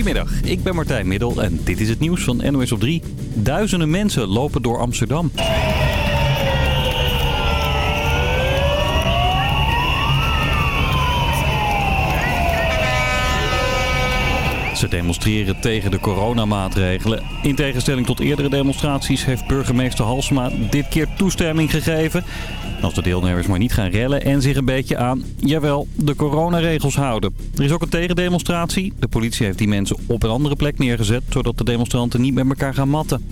Goedemiddag, ik ben Martijn Middel en dit is het nieuws van NOS op 3. Duizenden mensen lopen door Amsterdam. Ze demonstreren tegen de coronamaatregelen. In tegenstelling tot eerdere demonstraties heeft burgemeester Halsma dit keer toestemming gegeven. Als de deelnemers maar niet gaan rellen en zich een beetje aan, jawel, de coronaregels houden. Er is ook een tegendemonstratie. De politie heeft die mensen op een andere plek neergezet, zodat de demonstranten niet met elkaar gaan matten.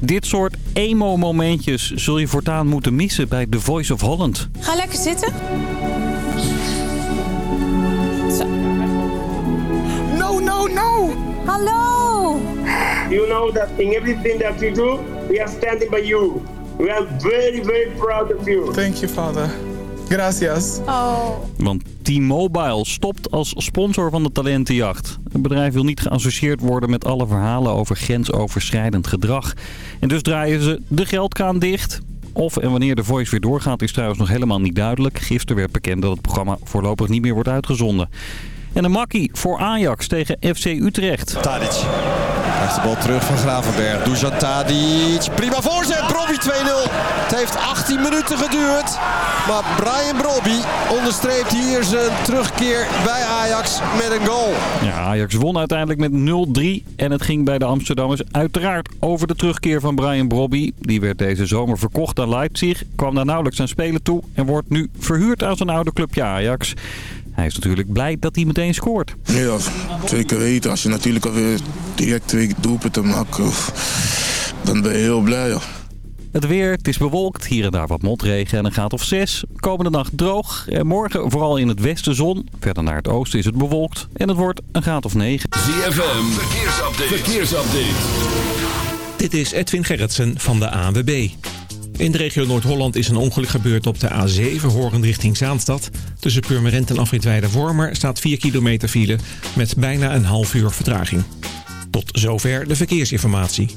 Dit soort emo-momentjes zul je voortaan moeten missen bij The Voice of Holland. Ga lekker zitten. No, no, no! Hallo! You know that in everything that you do, we are standing by you. We are very, very proud of you. Thank you, Father. Gracias. Oh. Want T-Mobile stopt als sponsor van de talentenjacht. Het bedrijf wil niet geassocieerd worden met alle verhalen over grensoverschrijdend gedrag. En dus draaien ze de geldkraan dicht. Of en wanneer de Voice weer doorgaat is trouwens nog helemaal niet duidelijk. Gisteren werd bekend dat het programma voorlopig niet meer wordt uitgezonden. En een makkie voor Ajax tegen FC Utrecht. Tadic. Krijgt de bal terug van Gravenberg. Dusan Tadic. Prima voorzet. Brobby 2-0. Het heeft 18 minuten geduurd. Maar Brian Brobby onderstreept hier zijn terugkeer bij Ajax met een goal. Ja, Ajax won uiteindelijk met 0-3. En het ging bij de Amsterdammers uiteraard over de terugkeer van Brian Brobby. Die werd deze zomer verkocht aan Leipzig. Kwam daar nauwelijks aan spelen toe. En wordt nu verhuurd aan zijn oude clubje Ajax. Hij is natuurlijk blij dat hij meteen scoort. Ja, zeker weten. Als je natuurlijk alweer direct twee doelpunten maakt, dan ben je heel blij. Ja. Het weer, het is bewolkt, hier en daar wat motregen en een graad of 6. Komende nacht droog en morgen vooral in het westen zon. Verder naar het oosten is het bewolkt en het wordt een graad of 9. ZFM, verkeersupdate. verkeersupdate. Dit is Edwin Gerritsen van de ANWB. In de regio Noord-Holland is een ongeluk gebeurd op de A7 horend richting Zaanstad. Tussen Purmerend en Afritweide Wormer staat 4 kilometer file met bijna een half uur vertraging. Tot zover de verkeersinformatie.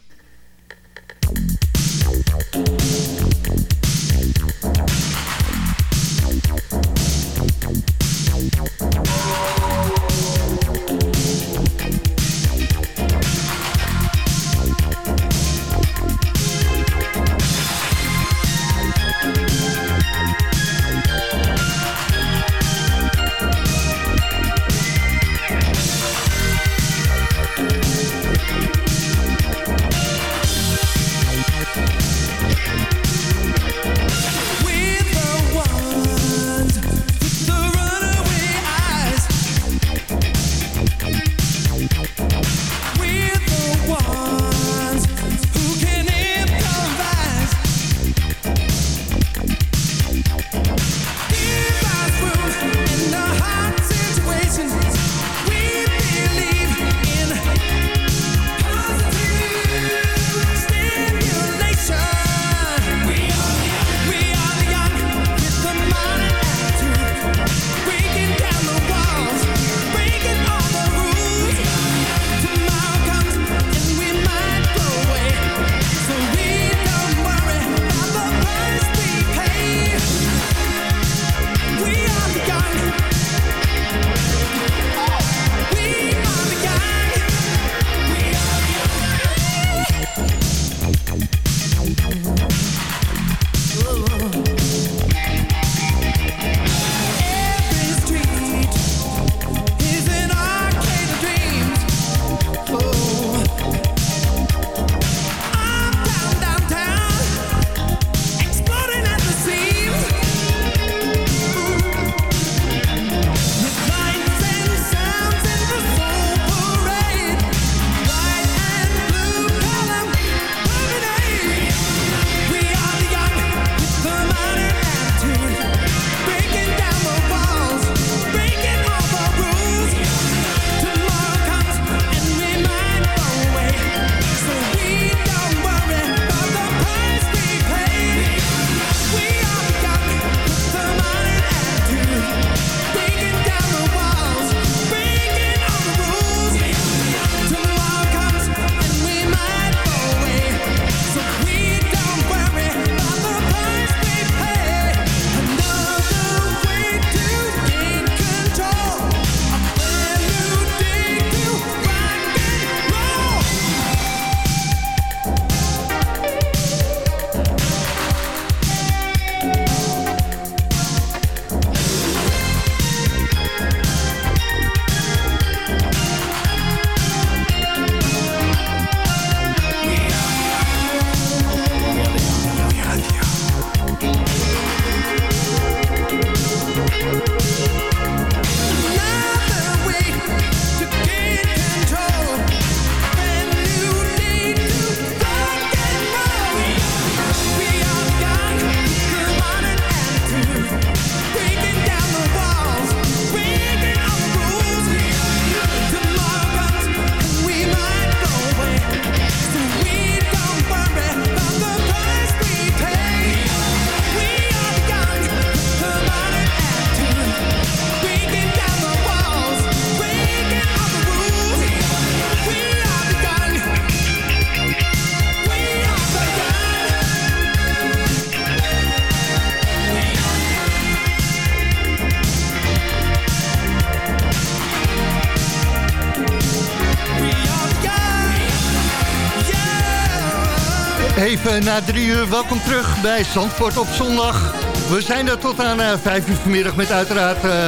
Even na drie uur, welkom terug bij Zandvoort op zondag. We zijn er tot aan uh, vijf uur vanmiddag met uiteraard uh,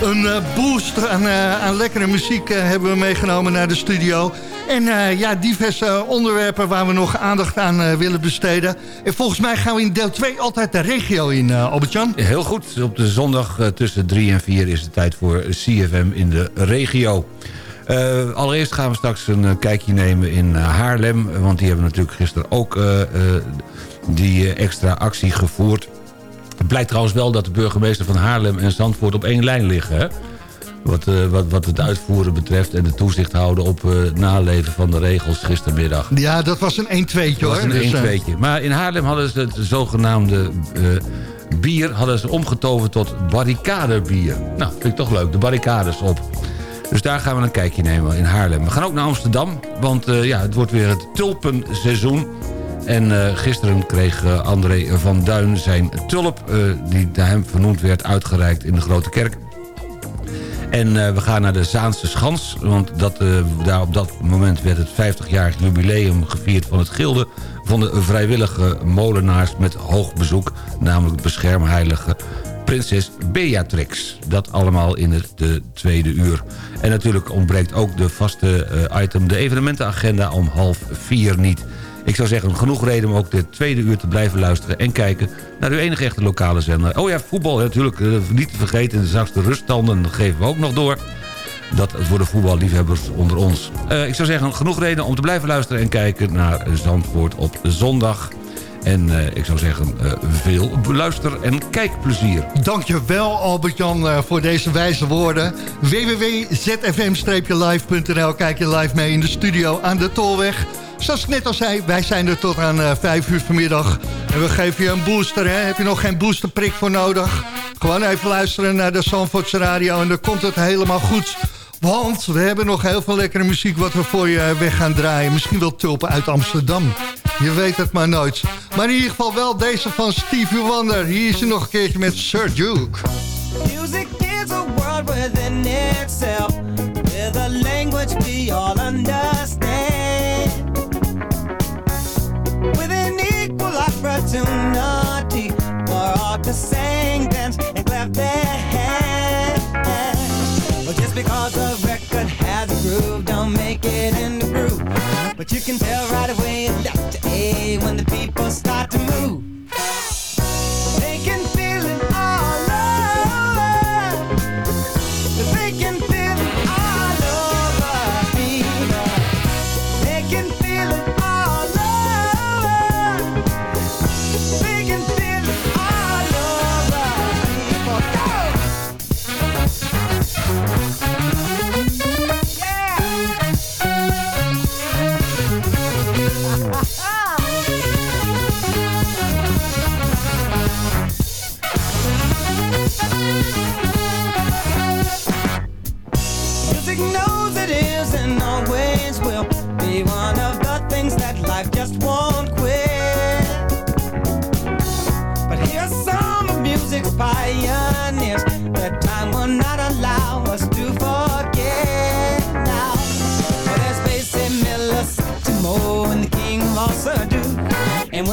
een boost aan, aan lekkere muziek hebben we meegenomen naar de studio. En ja, diverse onderwerpen waar we nog aandacht aan willen besteden. En volgens mij gaan we in deel 2 altijd de regio in, Albert-Jan. Heel goed, op de zondag tussen 3 en 4 is het tijd voor CFM in de regio. Uh, allereerst gaan we straks een uh, kijkje nemen in uh, Haarlem. Want die hebben natuurlijk gisteren ook die extra actie gevoerd. Het blijkt trouwens wel dat de burgemeester van Haarlem en Zandvoort op één lijn liggen. Hè? Wat, wat, wat het uitvoeren betreft en de toezicht houden op naleven van de regels gistermiddag. Ja, dat was een 1-2'tje hoor. Dat was een 1 2 dus, Maar in Haarlem hadden ze het zogenaamde bier hadden ze omgetoverd tot barricadebier. Nou, vind ik toch leuk, de barricades op. Dus daar gaan we een kijkje nemen in Haarlem. We gaan ook naar Amsterdam, want uh, ja, het wordt weer het tulpenseizoen. En uh, gisteren kreeg uh, André van Duin zijn tulp... die naar hem vernoemd werd, uitgereikt in de Grote Kerk. En we gaan naar de Zaanse Schans. Want dat, daar op dat moment werd het 50-jarig jubileum gevierd van het gilde... van de vrijwillige molenaars met hoog bezoek. Namelijk beschermheilige prinses Beatrix. Dat allemaal in het de tweede uur. En natuurlijk ontbreekt ook de vaste uh, item... de evenementenagenda om half vier niet. Ik zou zeggen, genoeg reden om ook de tweede uur te blijven luisteren... en kijken naar uw enige echte lokale zender. Oh ja, voetbal natuurlijk, uh, niet te vergeten. Straks de ruststanden, geven we ook nog door. Dat voor de voetballiefhebbers onder ons. Uh, ik zou zeggen, genoeg reden om te blijven luisteren... en kijken naar Zandvoort op zondag... En uh, ik zou zeggen, uh, veel luister- en kijkplezier. Dankjewel Albert-Jan uh, voor deze wijze woorden. www.zfm-live.nl Kijk je live mee in de studio aan de Tolweg. Zoals ik net al zei, wij zijn er tot aan 5 uur vanmiddag. En we geven je een booster, hè? Heb je nog geen boosterprik voor nodig? Gewoon even luisteren naar de Zandvoortse radio en dan komt het helemaal goed... Want we hebben nog heel veel lekkere muziek wat we voor je weg gaan draaien. Misschien wel tulpen uit Amsterdam. Je weet het maar nooit. Maar in ieder geval wel deze van Stevie Wonder. Hier is hij nog een keertje met Sir Duke. Music is a world within itself. With a language we all understand. With an equal opportunity for all to sing, dance and clap their hands. Well, just because a record has a groove, don't make it in the groove. But you can tell right away A when the people start to move.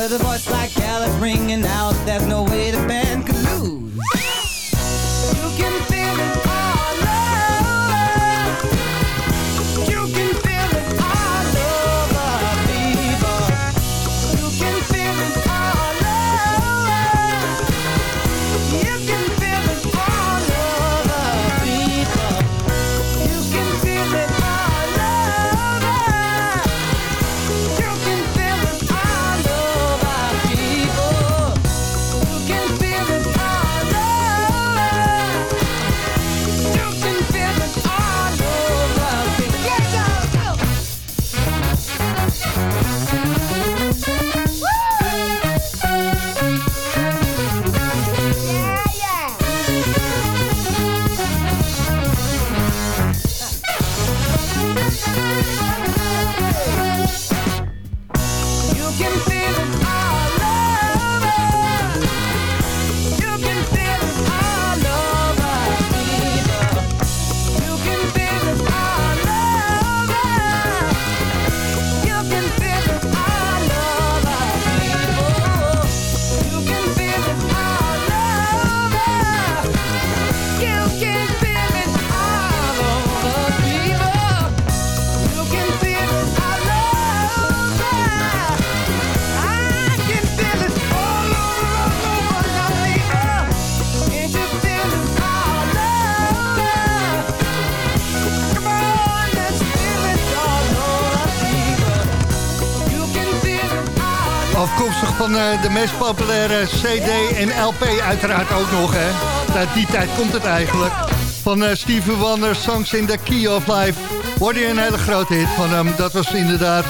With a voice like Alice ringing out, there's no way the de meest populaire CD en LP uiteraard ook nog. Hè. Uit die tijd komt het eigenlijk. Van eh Stevie Wonder, Songs in the Key of Life. Hoorde je een hele grote hit van hem. Dat was inderdaad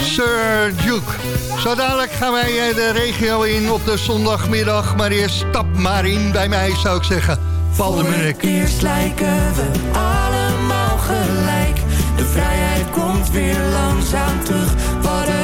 Sir Duke. Zo dadelijk gaan wij eh, de regio in op de zondagmiddag. Maar eerst stap maar in bij mij zou ik zeggen. Paul de Munnik. Eerst lijken we allemaal gelijk. De vrijheid komt weer langzaam terug. Wat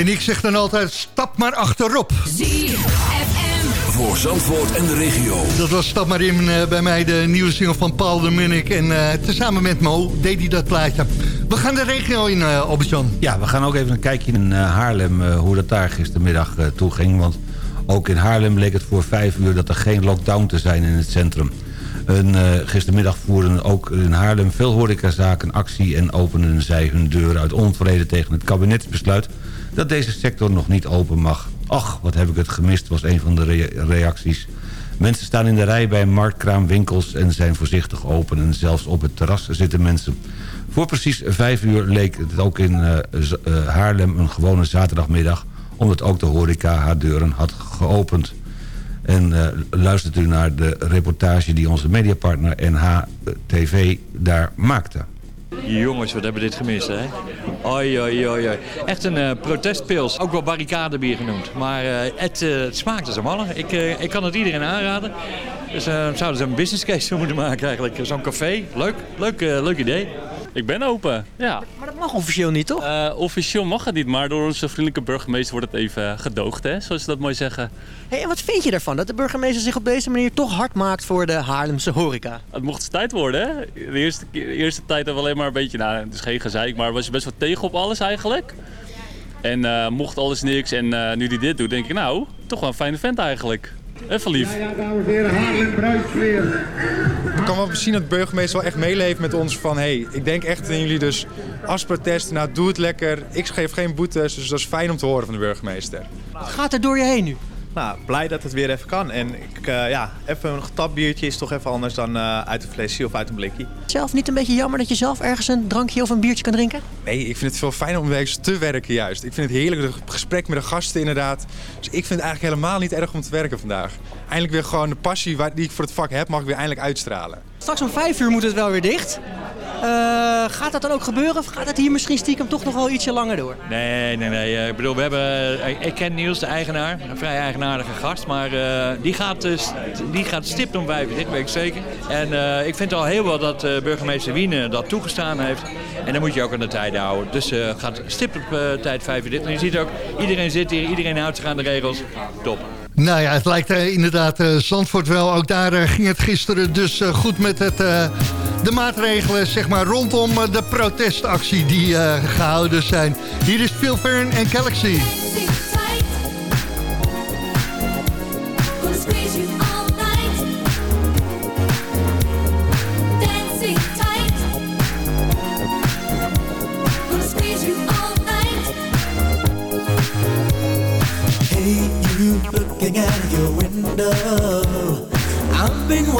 En ik zeg dan altijd, stap maar achterop. Voor Zandvoort en de regio. Dat was Stap maar in eh, bij mij, de nieuwe single van Paul de Munnik. En eh, tezamen met Mo deed hij dat plaatje. We gaan de regio in, uh, Albert-Jan. Ja, we gaan ook even een kijkje in eh, Haarlem, eh, hoe dat daar gistermiddag eh, toe ging. Want ook in Haarlem bleek het voor vijf uur dat er geen lockdown te zijn in het centrum. En, eh, gistermiddag voerden ook in Haarlem veel horecazaken actie... en openden zij hun deuren uit onvrede tegen het kabinetsbesluit... dat deze sector nog niet open mag. Ach, wat heb ik het gemist, was een van de rea- reacties. Mensen staan in de rij bij marktkraamwinkels en zijn voorzichtig open... en zelfs op het terras zitten mensen. Voor precies vijf uur leek het ook in eh, eh, Haarlem een gewone zaterdagmiddag... omdat ook de horeca haar deuren had geopend. En eh, luistert u naar de reportage die onze mediapartner NH-TV daar maakte. Jongens, wat hebben we dit gemist, hè? Oi, oi, oi, oi. Echt een eh, protestpils. Ook wel barricadebier genoemd. Maar eh, het, eh, het smaakt als een. Ik, ik kan het iedereen aanraden. Dus zouden ze een business case moeten maken eigenlijk. Zo'n café. Leuk, leuk, leuk idee. Ik ben open, ja. Maar dat mag officieel niet, toch? Eh, officieel mag het niet, maar door onze vriendelijke burgemeester wordt het even gedoogd, hè, zoals ze dat mooi zeggen. Hey, en wat vind je ervan dat de burgemeester zich op deze manier toch hard maakt voor de Haarlemse horeca? Het mocht tijd worden, hè. De eerste, de eerste tijd hebben we alleen maar een beetje, nou, het is geen gezeik, maar was je best wel tegen op alles eigenlijk. En eh, mocht alles niks en eh, nu die dit doet, denk ik, nou, toch wel een fijne vent eigenlijk. Even lief. dames en heren, Haarlem bruidsfeer. Ik kan wel zien dat de burgemeester wel echt meeleeft met ons van... hé, hey, ik denk echt in jullie dus als protest, nou doe het lekker. Ik geef geen boetes, dus dat is fijn om te horen van de burgemeester. Wat gaat er door je heen nu? Nou, blij dat het weer even kan. En ik, eh, ja, even een getap biertje is toch even anders dan eh, uit een flesje of uit een blikje. Zelf niet een beetje jammer dat je zelf ergens een drankje of een biertje kan drinken? Nee, ik vind het veel fijner om wegens te werken juist. Ik vind het heerlijk, het gesprek met de gasten inderdaad. Dus ik vind het eigenlijk helemaal niet erg om te werken vandaag. Eindelijk weer gewoon de passie waar- die ik voor het vak heb, mag ik weer eindelijk uitstralen. Straks om vijf uur moet het wel weer dicht. Eh, gaat dat dan ook gebeuren of gaat het hier misschien stiekem toch nog wel ietsje langer door? Nee, nee, nee. eh, Ik bedoel, we hebben, eh, ik ken Niels, de eigenaar, een vrij eigenaardige gast. Maar eh, die, gaat, die gaat stipt om vijf uur, dit weet ik zeker. En eh, ik vind al heel wel dat eh, burgemeester Wiene dat toegestaan heeft. En dan moet je ook aan de tijden houden. Dus eh, gaat stipt op tijd vijf uur dit. En je ziet ook, iedereen zit hier, iedereen houdt zich aan de regels. Top. Nou ja, het lijkt eh, inderdaad eh, Zandvoort wel. Ook daar eh, ging het gisteren dus goed met het, de maatregelen zeg maar, rondom de protestactie die eh, gehouden zijn. Hier is Phil Fern en Galaxy.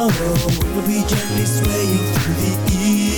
Oh, we'll be gently swaying through the evening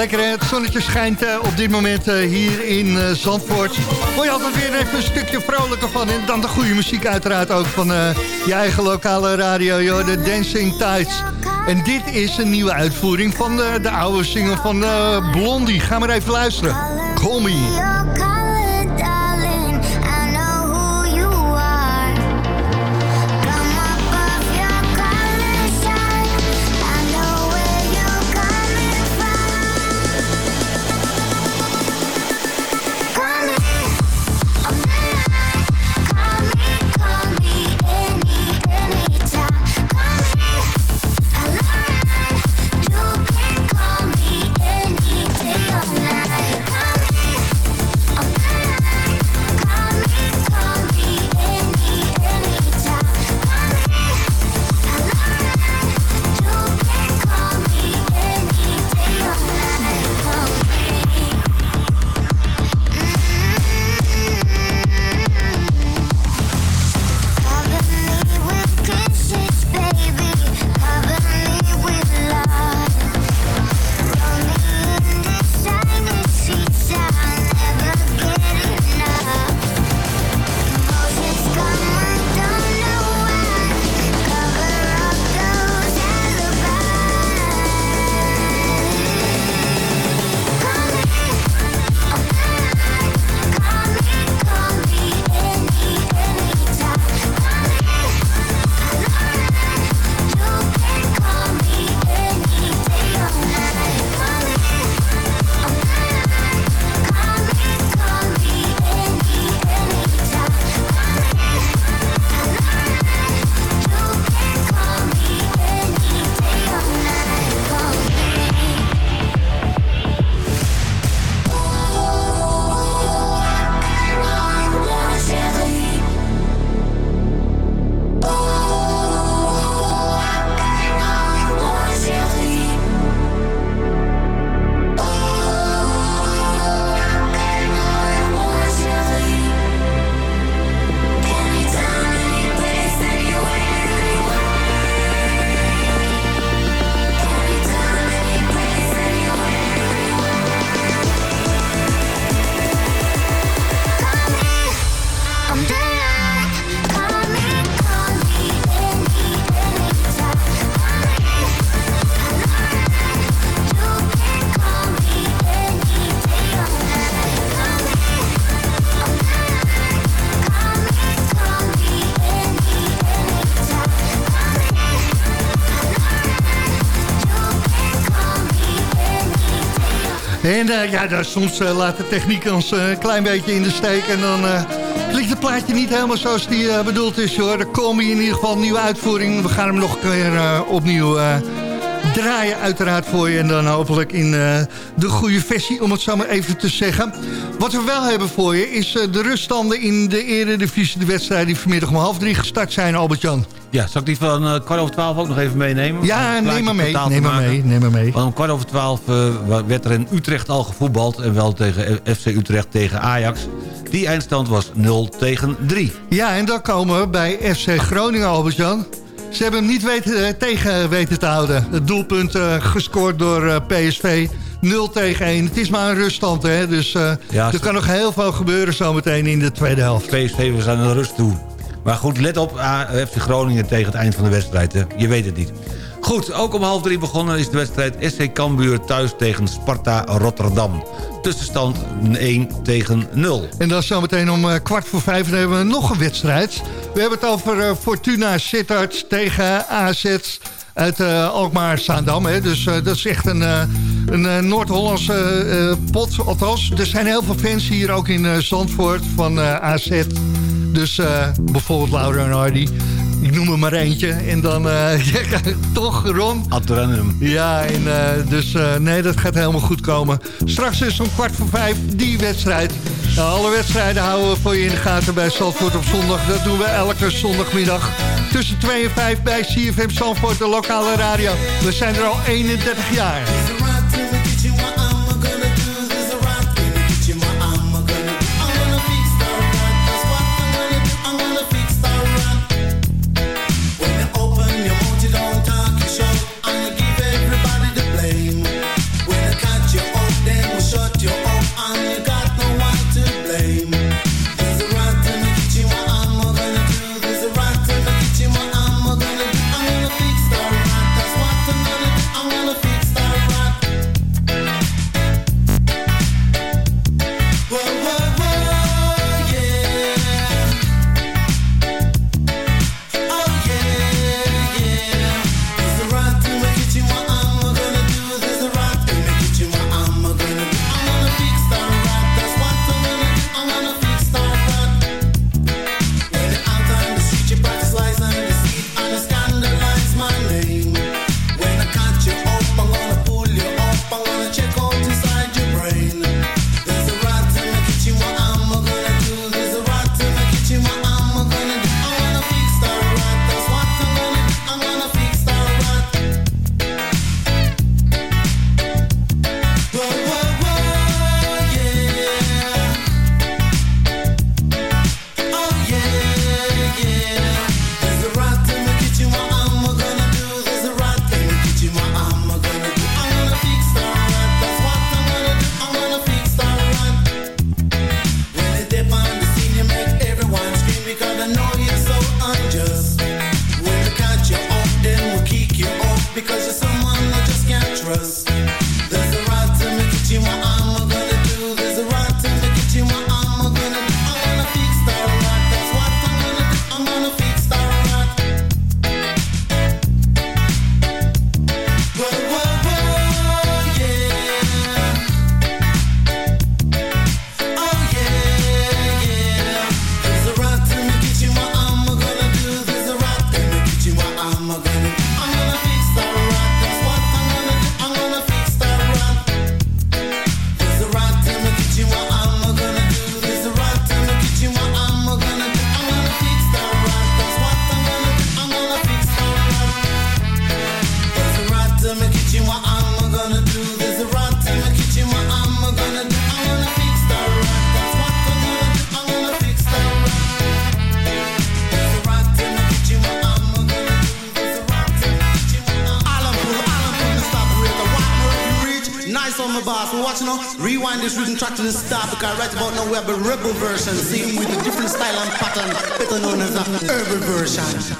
Lekker? Het zonnetje schijnt eh, op dit moment eh, hier in eh, Zandvoort. Word je altijd weer even een stukje vrolijker van. En dan de goede muziek uiteraard ook van je eigen lokale radio, de Dancing Tides. En dit is een nieuwe uitvoering van de, de oude single van Blondie. Ga maar even luisteren. Call me En eh, ja, soms eh, laat de techniek ons eh, een klein beetje in de steek. En dan klinkt het plaatje niet helemaal zoals die bedoeld is. hoor. Er komen in ieder geval nieuwe uitvoering. We gaan hem nog een keer opnieuw draaien uiteraard voor je. En dan hopelijk in eh, de goede versie, om het zo maar even te zeggen. Wat we wel hebben voor je is eh, de ruststanden in de eredivisie. De wedstrijden die vanmiddag om half drie gestart zijn, Albert-Jan. Ja, zal ik die van eh, kwart over twaalf ook nog even meenemen? Ja, neem maar mee, neem maar mee, neem maar mee. Want om kwart over twaalf werd er in Utrecht al gevoetbald. En wel tegen FC Utrecht tegen Ajax. Die eindstand was 0 tegen 3. Ja, en dan komen we bij FC Groningen, Albert-Jan. Ze hebben hem niet weten, eh, tegen weten te houden. Het doelpunt eh, gescoord door eh, PSV. 0 tegen 1. Het is maar een ruststand, hè. Dus Ja, er kan nog heel veel gebeuren zometeen in de tweede helft. PSV was aan de rust toe. Maar goed, let op, ah, FC Groningen tegen het eind van de wedstrijd. Hè. Je weet het niet. Goed, ook om half drie begonnen is de wedstrijd SC Cambuur thuis tegen Sparta Rotterdam. Tussenstand 1 tegen 0. En dan zometeen om eh, kwart voor vijf hebben we nog een wedstrijd. We hebben het over eh, Fortuna Sittard tegen AZ uit eh, Alkmaar-Zaandam. hè. Dus dat is echt een, een Noord-Hollandse eh, pot. Althans, er zijn heel veel fans hier ook in eh, Zandvoort van AZ. Dus bijvoorbeeld Laura en Hardy. Ik noem er maar eentje. En dan eh, ja, toch, Ron. Adrenum. Ja, en, eh, dus eh, nee, dat gaat helemaal goed komen. Straks dus om kwart voor vijf die wedstrijd. Nou, alle wedstrijden houden we voor je in de gaten bij Zandvoort op zondag. Dat doen we elke zondagmiddag. Tussen 2 en 5 bij CFM Zandvoort, de lokale radio. We zijn er al 31 jaar. The start because about now we have a rebel version. Same with a different style and pattern. Better known as a urban version.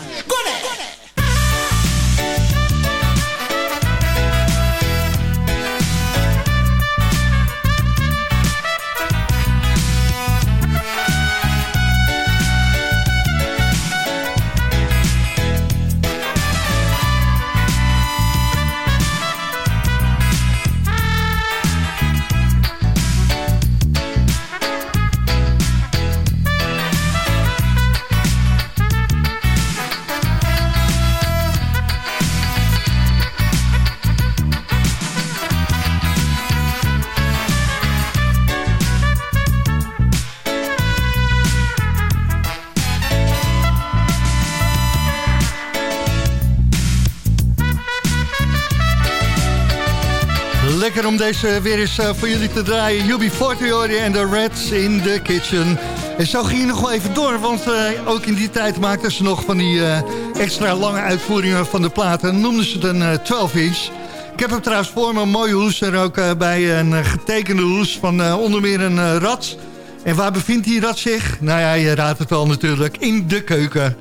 Weer eens eh, voor jullie te draaien. UB40 en de Reds in the Kitchen. En zo ging je nog wel even door, want eh, ook in die tijd maakten ze nog van die eh, extra lange uitvoeringen van de platen. Noemden ze het een 12-inch. Ik heb hem trouwens voor een mooie hoes er ook bij. Een getekende hoes van onder meer een rat. En waar bevindt die rat zich? Nou ja, je raadt het wel natuurlijk, in de keuken.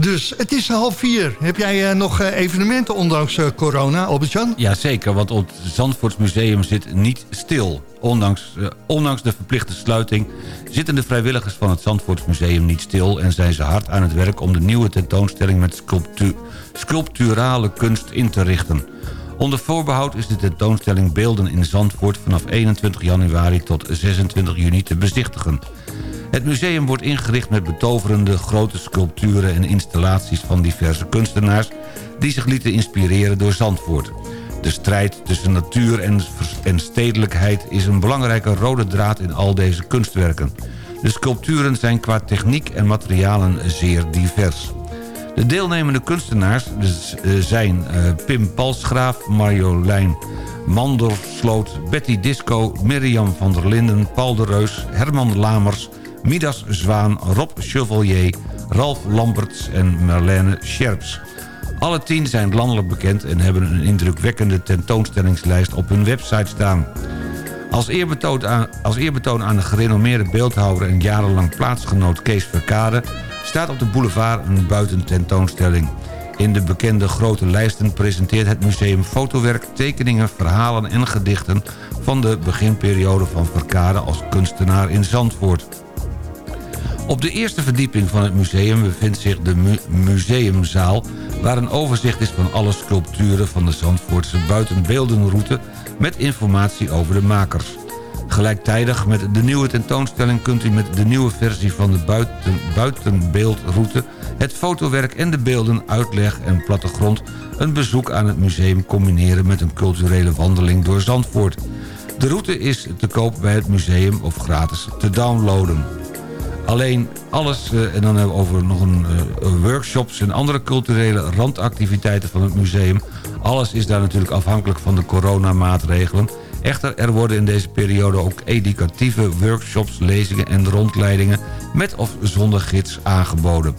Dus het is half vier. Heb jij eh, nog eh, evenementen ondanks eh, corona, Albert-Jan? Jazeker, want het Zandvoortsmuseum zit niet stil. Ondanks, ondanks de verplichte sluiting zitten de vrijwilligers van het Zandvoortsmuseum niet stil... en zijn ze hard aan het werk om de nieuwe tentoonstelling met sculptu sculpturale kunst in te richten. Onder voorbehoud is de tentoonstelling Beelden in Zandvoort... vanaf 21 januari tot 26 juni te bezichtigen. Het museum wordt ingericht met betoverende grote sculpturen en installaties van diverse kunstenaars... die zich lieten inspireren door Zandvoort. De strijd tussen natuur en, stedelijkheid is een belangrijke rode draad in al deze kunstwerken. De sculpturen zijn qua techniek en materialen zeer divers. De deelnemende kunstenaars dus, eh, zijn eh, Pim Palsgraaf, Marjolein Mandersloot, Betty Disco, Mirjam van der Linden, Paul de Reus, Herman Lamers, Midas Zwaan, Rob Chevalier, Ralf Lamberts en Marlene Scherps. Alle tien zijn landelijk bekend en hebben een indrukwekkende tentoonstellingslijst op hun website staan. Als eerbetoon aan, als eerbetoon aan de gerenommeerde beeldhouwer en jarenlang plaatsgenoot Kees Verkade... staat op de boulevard een buitententoonstelling. In de bekende grote lijsten presenteert het museum fotowerk, tekeningen, verhalen en gedichten... van de beginperiode van Verkade als kunstenaar in Zandvoort. Op de eerste verdieping van het museum bevindt zich de mu museumzaal... waar een overzicht is van alle sculpturen van de Zandvoortse buitenbeeldenroute... met informatie over de makers. Gelijktijdig met de nieuwe tentoonstelling kunt u met de nieuwe versie van de buiten, buitenbeeldroute... het fotowerk en de beelden, uitleg en plattegrond... een bezoek aan het museum combineren met een culturele wandeling door Zandvoort. De route is te koop bij het museum of gratis te downloaden. Alleen alles, eh, en dan hebben we over nog een eh, workshops en andere culturele randactiviteiten van het museum. Alles is daar natuurlijk afhankelijk van de coronamaatregelen. Echter, er worden in deze periode ook educatieve workshops, lezingen en rondleidingen met of zonder gids aangeboden.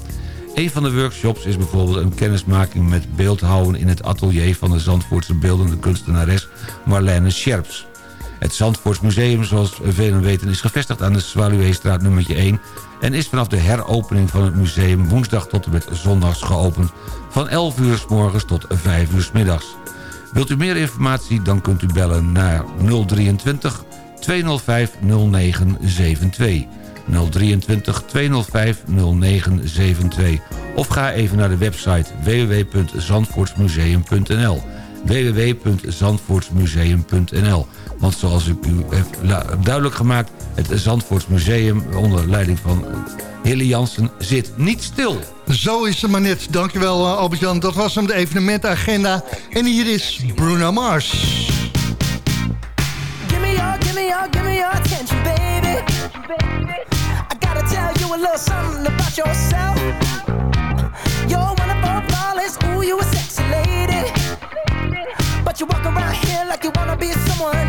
Een van de workshops is bijvoorbeeld een kennismaking met beeldhouden in het atelier van de Zandvoortse beeldende kunstenares Marlene Scherps. Het Zandvoorts Museum, zoals velen weten, is gevestigd aan de Zwaluweestraat nummertje 1... en is vanaf de heropening van het museum woensdag tot en met zondags geopend... van 11 uur s morgens tot 5 uur s middags. Wilt u meer informatie, dan kunt u bellen naar 023 205 0972. 023 205 0972. Of ga even naar de website www.zandvoortsmuseum.nl www.zandvoortsmuseum.nl Want zoals ik u heb duidelijk gemaakt... het Zandvoortsmuseum onder leiding van Hille Jansen zit niet stil. Zo is het maar net. Dankjewel uh, Albert-Jan. Dat was hem, de evenementenagenda. En hier is Bruno Mars. Give me your, give me your, give me your attention, baby. I gotta tell you a little something about yourself. You're one of our flawless, ooh, you a sexy lady. But you walk around here like you wanna be someone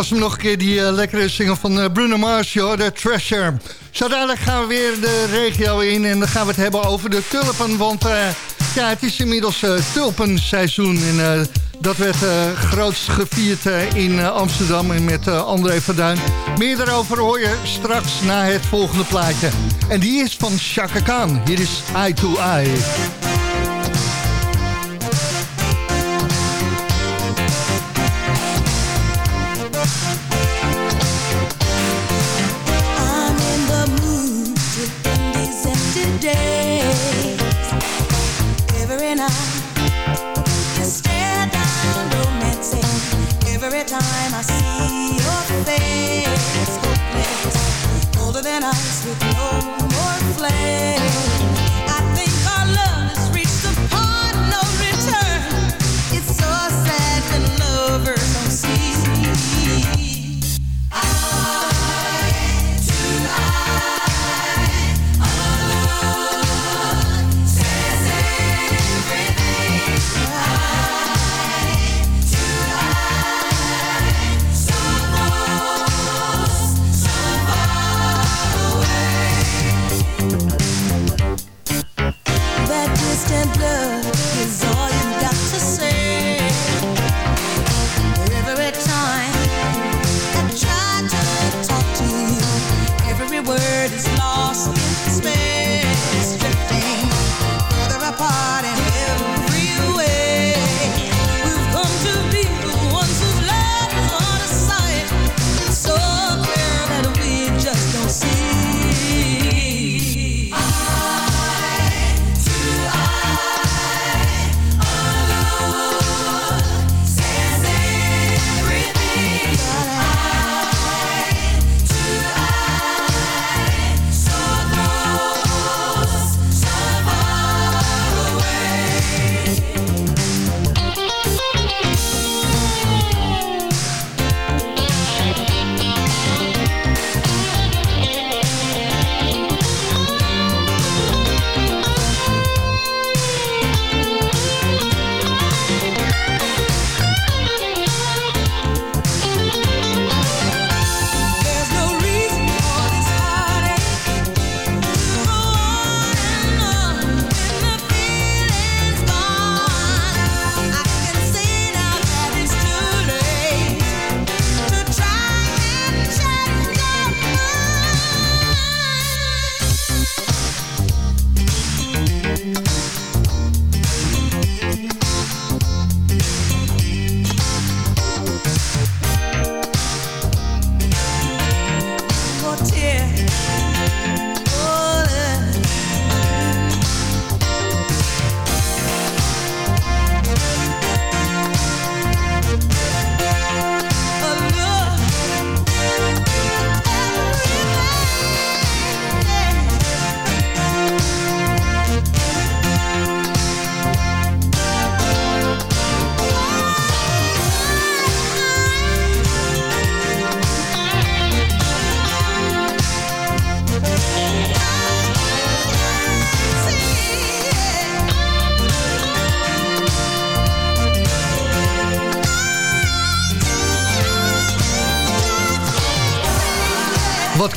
was hem nog een keer, die eh, lekkere single van eh, Bruno Mars, joh, The Treasure. Zo dadelijk gaan we weer de regio in en dan gaan we het hebben over de tulpen. Want eh, ja, het is inmiddels tulpenseizoen en dat werd grootst gevierd in Amsterdam en met André van Duin. Meer daarover hoor je straks na het volgende plaatje. En die is van Chaka Khan. Hier is Eye to Eye.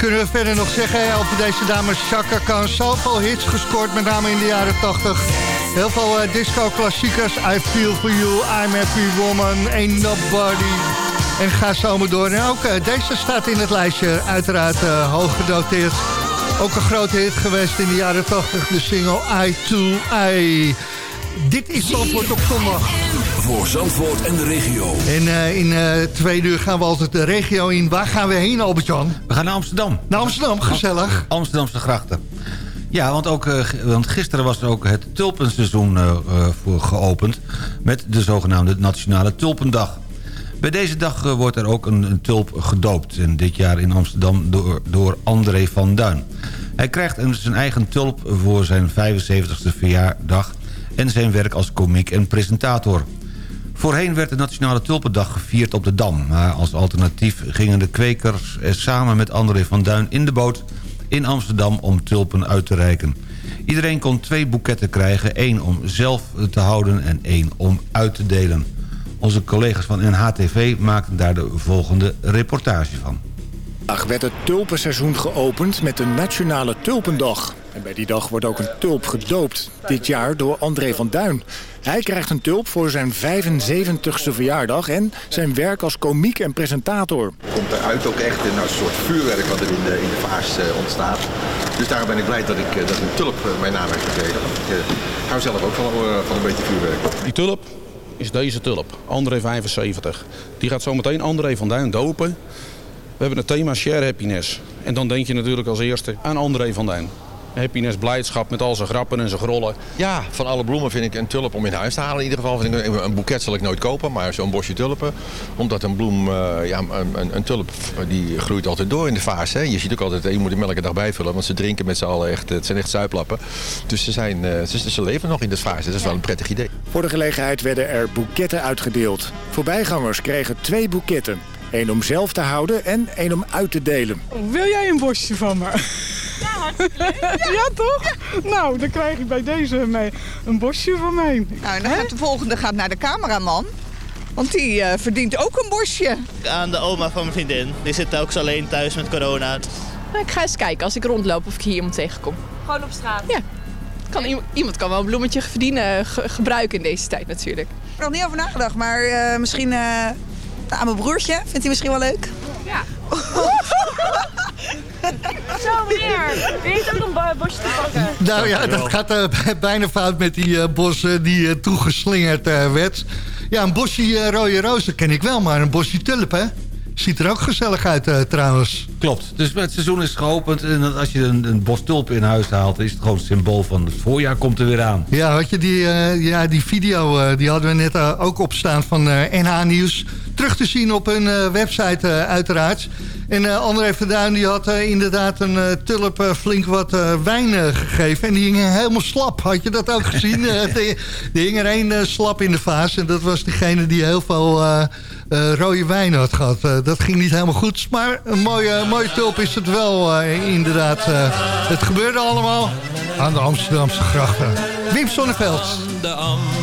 Kunnen we verder nog zeggen over deze dame Chaka Khan? Zoveel hits gescoord, met name in de jaren 80. Heel veel eh, disco-klassiekers. I Feel For You, I'm Happy Woman, Ain't Nobody. En ga zo maar door. En ook eh, deze staat in het lijstje, uiteraard eh, hoog genoteerd. Ook een grote hit geweest in de jaren 80, de single Eye to Eye. Dit is Zandvoort op zondag. Voor Zandvoort en de regio. En eh, in eh twee uur gaan we altijd de regio in. Waar gaan we heen, Albert-Jan? We gaan naar Amsterdam. Naar Amsterdam, gezellig. Amsterdamse grachten. Ja, want, ook, eh, want gisteren was er ook het tulpenseizoen eh, eh, voor geopend... met de zogenaamde Nationale Tulpendag. Bij deze dag wordt er ook een, een tulp gedoopt. En dit jaar in Amsterdam door, door André van Duin. Hij krijgt een, zijn eigen tulp voor zijn 75ste verjaardag... en zijn werk als komiek en presentator. Voorheen werd de Nationale Tulpendag gevierd op de Dam... maar als alternatief gingen de kwekers samen met André van Duin in de boot... in Amsterdam om tulpen uit te reiken. Iedereen kon twee boeketten krijgen, één om zelf te houden en één om uit te delen. Onze collega's van NHTV maakten daar de volgende reportage van. Vandaag werd het tulpenseizoen geopend met de Nationale Tulpendag. En bij die dag wordt ook een tulp gedoopt. Dit jaar door André van Duin. Hij krijgt een tulp voor zijn 75ste verjaardag... en zijn werk als komiek en presentator. komt eruit ook echt een soort vuurwerk wat er in de, in de vaas eh, ontstaat. Dus daarom ben ik blij dat ik eh, dat een tulp eh, mijn naam heeft gekregen. Want ik hou zelf ook van, eh, van een beetje vuurwerk. Die tulp is deze tulp, André 75. Die gaat zometeen André van Duin dopen. We hebben het thema Share Happiness. En dan denk je natuurlijk als eerste aan André van Duin. Happiness, blijdschap met al zijn grappen en zijn grollen. Ja, van alle bloemen vind ik een tulp om in huis te halen. In ieder geval vind ik een, boeket zal ik nooit kopen, maar zo'n bosje tulpen. Omdat een bloem, eh, ja, een, een, een tulp, eh, die groeit altijd door in de vaas. Hè. Je ziet ook altijd, je moet hem elke dag bijvullen, want ze drinken met z'n allen echt, het zijn echt zuiplappen. Dus ze, zijn, eh, ze, ze leven nog in de vaas. Dat is wel een prettig idee. Voor de gelegenheid werden er boeketten uitgedeeld. Voorbijgangers kregen twee boeketten. Eén om zelf te houden en één om uit te delen. Wil jij een bosje van me? Ja, hartstikke ja, toch? Nou, dan krijg ik bij deze mee een bosje van mij. Nou, en dan gaat de volgende gaat naar de cameraman. Want die eh, verdient ook een bosje. Aan de oma van mijn vriendin. Die zit zo alleen thuis met corona. Nou, ik ga eens kijken als ik rondloop of ik hier iemand tegenkom. Gewoon op straat? Ja. Kan, iemand- kan wel een bloemetje verdienen, ge- gebruiken in deze tijd natuurlijk. Ik heb er nog niet over nagedacht, maar eh, misschien aan mijn broertje. Vindt hij misschien wel leuk? Ja. Zo meneer, wie heeft ook een bo- bosje te pakken? Nou ja, dat gaat eh, bijna fout met die eh, bos eh, die eh, toegeslingerd eh, werd. Ja, een bosje rode rozen ken ik wel, maar een bosje tulp, hè? Ziet er ook gezellig uit eh, trouwens. Klopt. Dus het seizoen is geopend en als je een, een bos tulpen in huis haalt... is het gewoon een symbool van het voorjaar komt er weer aan. Ja, had je die, eh, ja, die video, eh, die hadden we net ook opstaan van NH Nieuws. Terug te zien op hun website uiteraard. En eh, André Verduin die had eh, inderdaad een eh, tulp flink wat eh, wijn gegeven. En die hing helemaal slap. Had je dat ook gezien? Eh, die, die hing er één slap in de vaas. En dat was diegene die heel veel eh, eh, rode wijn had gehad. Eh, dat ging niet helemaal goed. Maar een mooie, mooie tulp is het wel inderdaad. eh. het gebeurde allemaal aan de Amsterdamse grachten. Wim Sonneveld. de Amsterdamse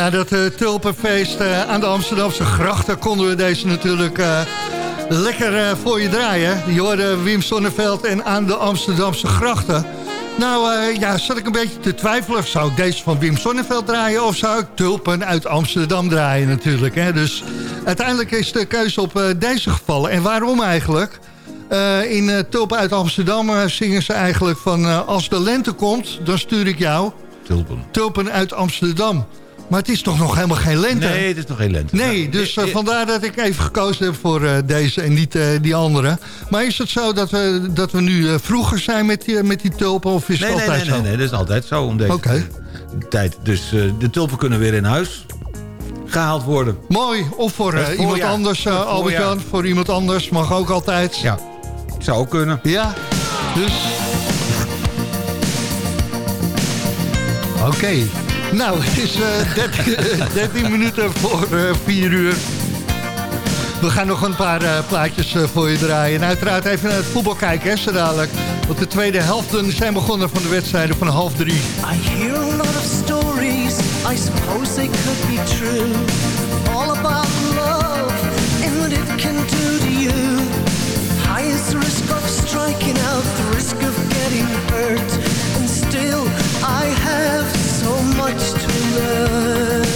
Na dat uh, tulpenfeest eh, aan de Amsterdamse grachten... konden we deze natuurlijk eh, lekker voor je draaien. Je hoorde Wim Sonneveld en aan de Amsterdamse grachten. Nou, ja, zat ik een beetje te twijfelen. Zou ik deze van Wim Sonneveld draaien... of zou ik tulpen uit Amsterdam draaien natuurlijk. Hè? Dus uiteindelijk is de keuze op deze gevallen. En waarom eigenlijk? In Tulpen uit Amsterdam zingen ze eigenlijk van... als de lente komt, dan stuur ik jou... Tulpen. Tulpen uit Amsterdam. Maar het is toch nog helemaal geen lente? Nee, het is nog geen lente. Nee, dus eh, vandaar dat ik even gekozen heb voor eh, deze en niet eh, die andere. Maar is het zo dat we, dat we nu vroeger zijn met die, met die tulpen? Of is Nee, het nee, altijd nee, nee, zo? nee, dat is altijd zo om deze tijd. Dus de tulpen kunnen weer in huis gehaald worden. Mooi. Of voor iemand voorjaar. anders. Albert-Jan. Voor iemand anders mag ook altijd. Ja, zou ook kunnen. Ja, dus... Oké. Nou, het is eh 13, 13 minuten voor eh 4 uur. We gaan nog een paar eh, plaatjes eh, voor je draaien. En uiteraard even naar het voetbal kijken, hè, zo dadelijk. Want de tweede helften zijn begonnen van de wedstrijden van half drie. I hear a lot of stories, I suppose they could be true. All about love and what it can do to you. Highest risk of striking out, the risk of much to learn.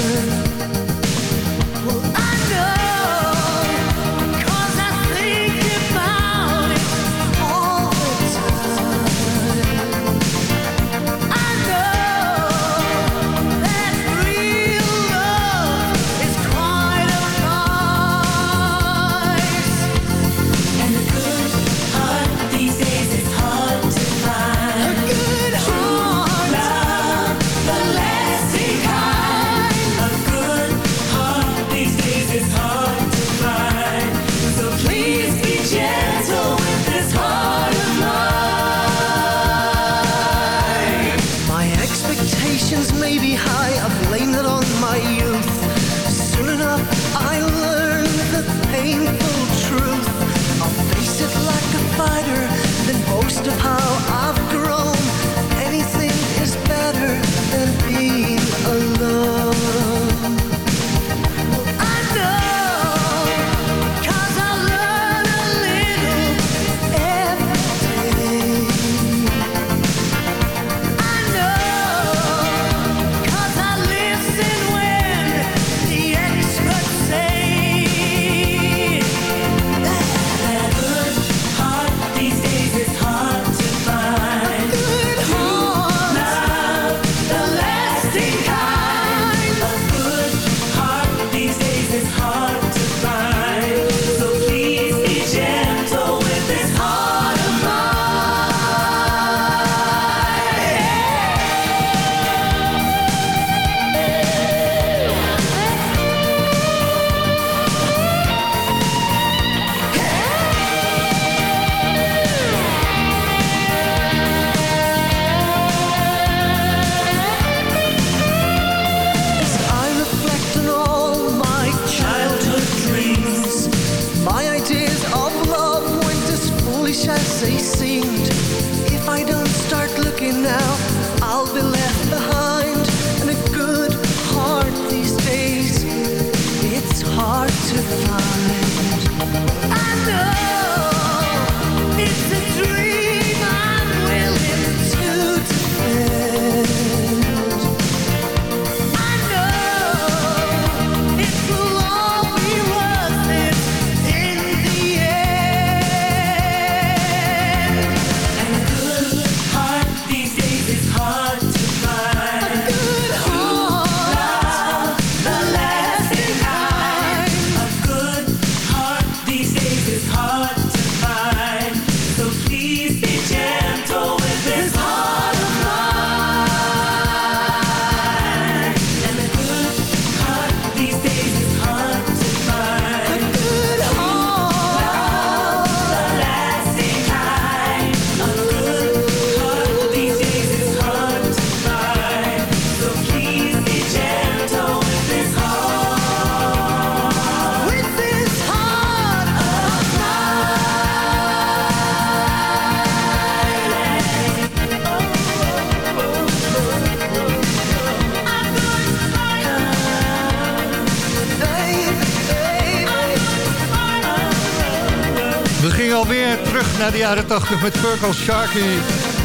Naar de jaren 80 met Circle Sharky.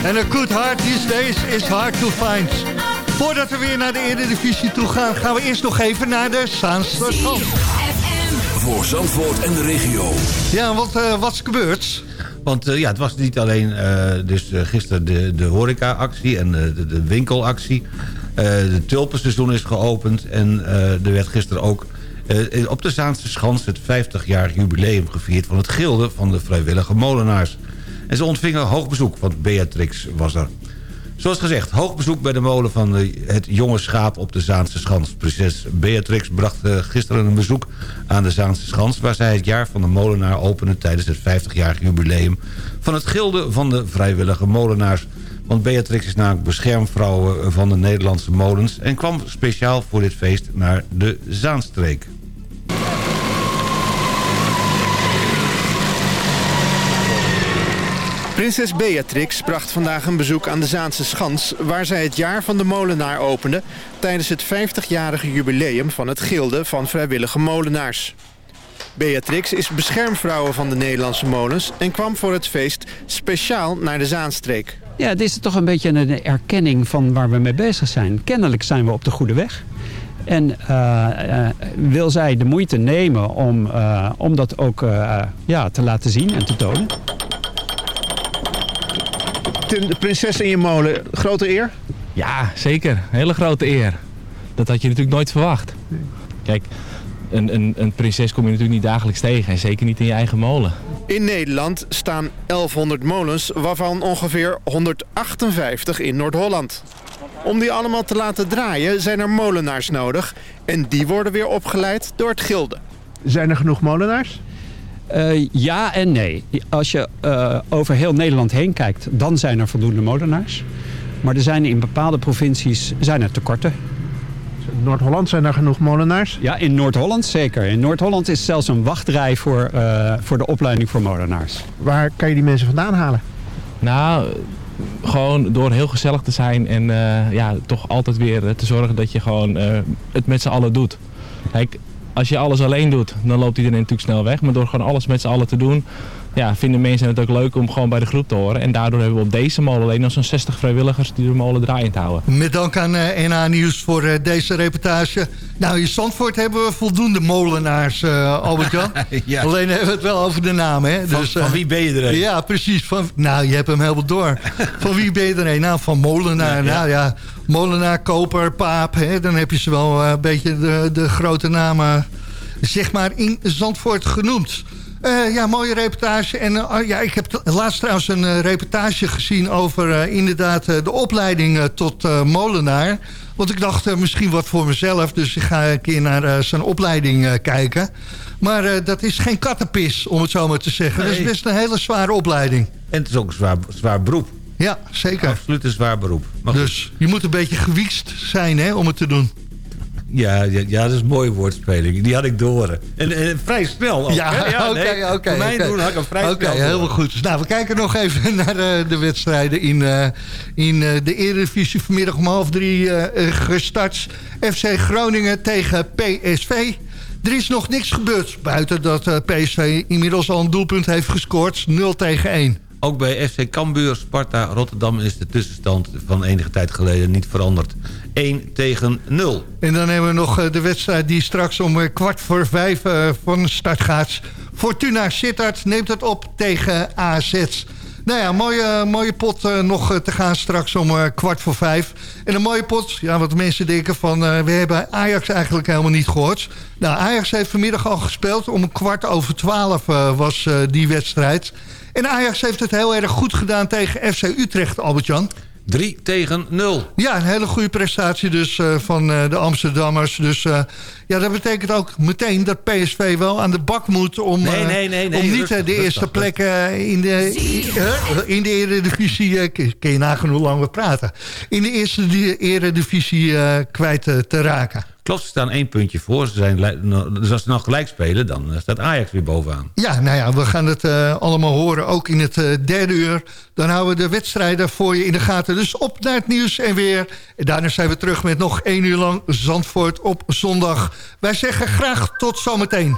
En a good heart these days is hard to find. Voordat we weer naar de Eredivisie toe gaan... gaan we eerst nog even naar de Zaanstad. Voor Zandvoort en de regio. Ja, wat, uh, wat is gebeurd? Want uh, ja, het was niet alleen uh, dus, uh, gisteren de, de horeca-actie en de, de winkelactie. de tulpenseizoen is geopend en er werd gisteren ook op de Zaanse Schans... het 50-jarig jubileum gevierd van het gilde van de vrijwillige molenaars. En ze ontvingen hoog bezoek, want Beatrix was er. Zoals gezegd, hoog bezoek bij de molen van het jonge schaap op de Zaanse Schans. Prinses Beatrix bracht gisteren een bezoek aan de Zaanse Schans... waar zij het jaar van de molenaar opende tijdens het 50-jarig jubileum... van het gilde van de vrijwillige molenaars. Want Beatrix is namelijk beschermvrouw van de Nederlandse molens... en kwam speciaal voor dit feest naar de Zaanstreek. Prinses Beatrix bracht vandaag een bezoek aan de Zaanse Schans... waar zij het jaar van de molenaar opende... tijdens het 50-jarige jubileum van het gilde van vrijwillige molenaars. Beatrix is beschermvrouw van de Nederlandse molens... en kwam voor het feest speciaal naar de Zaanstreek. Ja, het is toch een beetje een erkenning van waar we mee bezig zijn. Kennelijk zijn we op de goede weg. En uh, uh, wil zij de moeite nemen om, uh, om dat ook ja, te laten zien en te tonen de prinses in je molen, grote eer? Ja, zeker. Hele grote eer. Dat had je natuurlijk nooit verwacht. Kijk, een, een, een prinses kom je natuurlijk niet dagelijks tegen. En zeker niet in je eigen molen. In Nederland staan 1100 molens, waarvan ongeveer 158 in Noord-Holland. Om die allemaal te laten draaien zijn er molenaars nodig. En die worden weer opgeleid door het gilde. Zijn er genoeg molenaars? Uh, ja en nee. Als je uh, over heel Nederland heen kijkt, dan zijn er voldoende molenaars. Maar er zijn in bepaalde provincies zijn er tekorten. In Noord-Holland zijn er genoeg molenaars? Ja, in Noord-Holland zeker. In Noord-Holland is zelfs een wachtrij voor, uh, voor de opleiding voor molenaars. Waar kan je die mensen vandaan halen? Nou, gewoon door heel gezellig te zijn en ja, toch altijd weer te zorgen dat je gewoon het met z'n allen doet. Kijk, als je alles alleen doet, dan loopt iedereen natuurlijk snel weg. Maar door gewoon alles met z'n allen te doen, ja, vinden mensen het ook leuk om gewoon bij de groep te horen. En daardoor hebben we op deze molen alleen nog zo'n 60 vrijwilligers die de molen draaiend houden. Met dank aan uh, NA Nieuws voor uh, deze reportage. Nou, in Zandvoort hebben we voldoende molenaars, uh, Albert-Jan. ja. Alleen hebben we het wel over de naam, hè. Van, dus, van wie ben je er een? Ja, precies. Van, nou, je hebt hem helemaal door. van wie ben je er een? Nou, van molenaar. Ja, ja. Nou ja, molenaar, koper, paap. Hè, dan heb je ze wel een beetje de, de grote namen zeg maar in Zandvoort genoemd. Uh, ja, mooie reportage. En uh, ja, ik heb laatst trouwens een uh, reportage gezien over inderdaad de opleiding tot molenaar. Want ik dacht misschien wat voor mezelf, dus ik ga een keer naar zijn opleiding kijken. Maar dat is geen kattenpis, om het zo maar te zeggen. Nee. Dat is best een hele zware opleiding. En het is ook een zwaar, zwaar beroep. Ja, zeker. Absoluut een zwaar beroep. Maar dus je moet een beetje gewiekst zijn hè, om het te doen. Ja, ja, ja, dat is een mooie woordspeling. Die had ik door. En, en vrij snel ook. Ja, oké, oké. Okay, Voor mij doen had ik hem vrij snel Oké, heel goed. Nou, we kijken nog even naar uh, de wedstrijden in, uh, in uh, de Eredivisie. Vanmiddag om half drie gestart. FC Groningen tegen PSV. Er is nog niks gebeurd. Buiten dat PSV inmiddels al een doelpunt heeft gescoord. 0 tegen 1. Ook bij FC Cambuur, Sparta, Rotterdam is de tussenstand van enige tijd geleden niet veranderd. 1 tegen 0. En dan hebben we nog de wedstrijd die straks om kwart voor vijf van start gaat. Fortuna Sittard neemt het op tegen AZ. Nou ja, mooie, mooie pot nog te gaan straks om kwart voor vijf. En een mooie pot, ja, wat mensen denken van... We hebben Ajax eigenlijk helemaal niet gehoord. Nou, Ajax heeft vanmiddag al gespeeld. Om kwart over twaalf was die wedstrijd. En Ajax heeft het heel erg goed gedaan tegen FC Utrecht, Albert-Jan. 3 tegen 0. Ja, een hele goede prestatie dus uh, van uh, de Amsterdammers. Dus uh, ja, dat betekent ook meteen dat PSV wel aan de bak moet... om, nee, nee, nee, om niet rustig, de eerste rustig, plek in de, in de eredivisie... kun je nagaan hoe lang we praten. In de eerste eredivisie kwijt te raken. Klopt, ze staan één puntje voor. Ze zijn, dus als ze nog gelijk spelen, dan staat Ajax weer bovenaan. Ja, nou ja, we gaan het uh, allemaal horen, ook in het uh, derde uur. Dan houden we de wedstrijden voor je in de gaten. Dus op naar het nieuws en weer. En daarna zijn we terug met nog één uur lang Zandvoort op zondag. Wij zeggen graag tot zometeen.